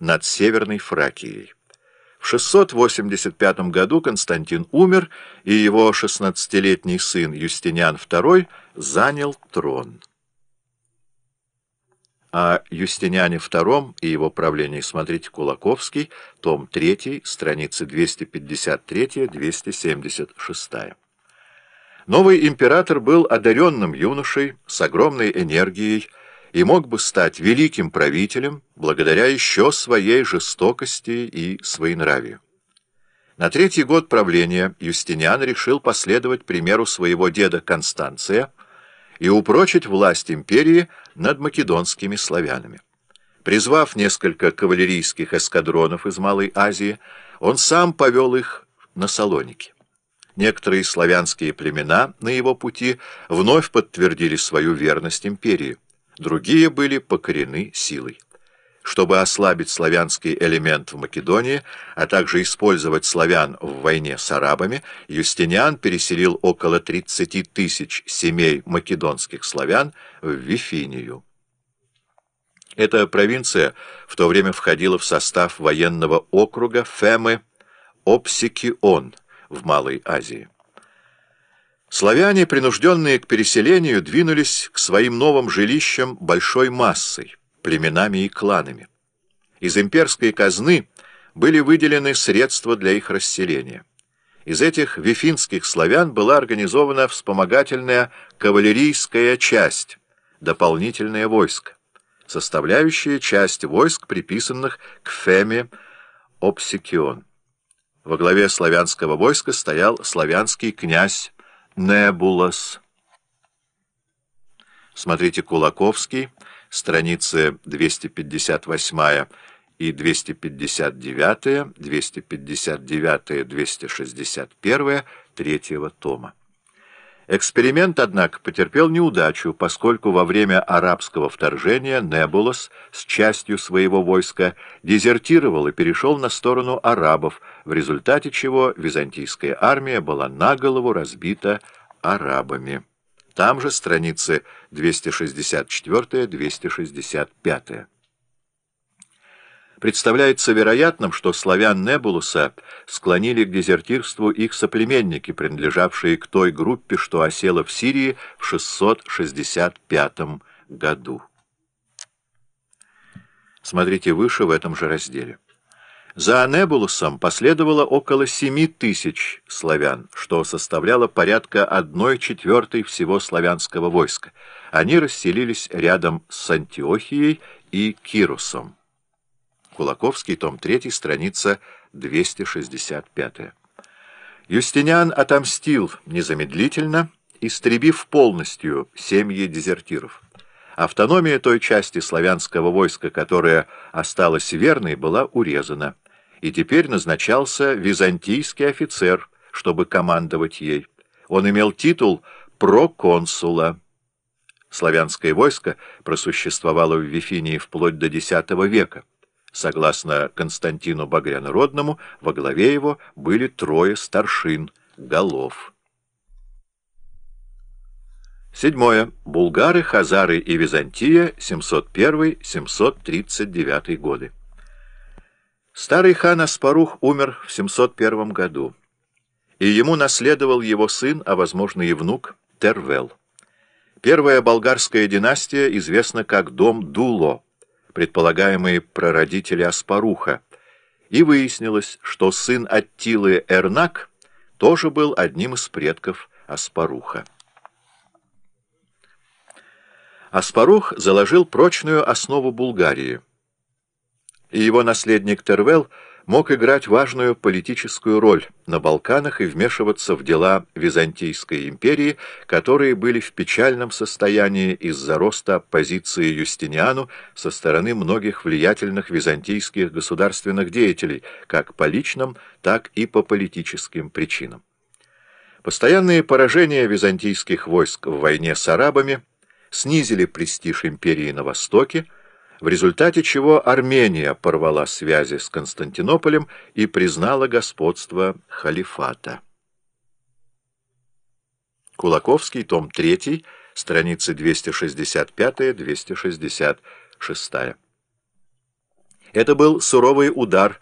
над Северной Фракией. В 685 году Константин умер, и его 16-летний сын Юстиниан II занял трон. О Юстиниане II и его правлении смотрите Кулаковский, том 3, страницы 253-276. Новый император был одаренным юношей с огромной энергией, и мог бы стать великим правителем благодаря еще своей жестокости и своенравию. На третий год правления Юстиниан решил последовать примеру своего деда Констанция и упрочить власть империи над македонскими славянами. Призвав несколько кавалерийских эскадронов из Малой Азии, он сам повел их на Салоники. Некоторые славянские племена на его пути вновь подтвердили свою верность империи другие были покорены силой. Чтобы ослабить славянский элемент в Македонии, а также использовать славян в войне с арабами, Юстиниан переселил около 30 тысяч семей македонских славян в Вифинию. Эта провинция в то время входила в состав военного округа Фемы Опсикион в Малой Азии. Славяне, принужденные к переселению, двинулись к своим новым жилищам большой массой, племенами и кланами. Из имперской казны были выделены средства для их расселения. Из этих вифинских славян была организована вспомогательная кавалерийская часть, дополнительное войско, составляющая часть войск, приписанных к Феме Опсикион. Во главе славянского войска стоял славянский князь Небулас. Смотрите Кулаковский, страницы 258 и 259, 259, 261 третьего тома. Эксперимент, однако, потерпел неудачу, поскольку во время арабского вторжения Небулос с частью своего войска дезертировал и перешел на сторону арабов, в результате чего византийская армия была наголову разбита арабами. Там же страницы 264-265 представляется вероятным, что славян Небулуса склонили к дезертирству их соплеменники, принадлежавшие к той группе, что осела в Сирии в 665 году. Смотрите выше в этом же разделе. За Небулусом последовало около семи тысяч славян, что составляло порядка одной четвертой всего славянского войска. Они расселились рядом с Антиохией и Кирусом. Кулаковский, том 3, страница 265. Юстиниан отомстил незамедлительно, истребив полностью семьи дезертиров. Автономия той части славянского войска, которая осталась верной, была урезана, и теперь назначался византийский офицер, чтобы командовать ей. Он имел титул проконсула. Славянское войско просуществовало в Вифинии вплоть до X века. Согласно Константину Багрянородному, во главе его были трое старшин, голов. Седьмое. Булгары, Хазары и Византия, 701-739 годы. Старый хан Аспарух умер в 701 году, и ему наследовал его сын, а возможно и внук, Тервел. Первая болгарская династия известна как дом Дуло предполагаемые прародители Аспаруха, и выяснилось, что сын Аттилы Эрнак тоже был одним из предков Аспаруха. Аспарух заложил прочную основу Булгарии, и его наследник Тервел – мог играть важную политическую роль на Балканах и вмешиваться в дела Византийской империи, которые были в печальном состоянии из-за роста оппозиции Юстиниану со стороны многих влиятельных византийских государственных деятелей, как по личным, так и по политическим причинам. Постоянные поражения византийских войск в войне с арабами снизили престиж империи на Востоке, в результате чего Армения порвала связи с Константинополем и признала господство халифата. Кулаковский, том 3, страницы 265-266. Это был суровый удар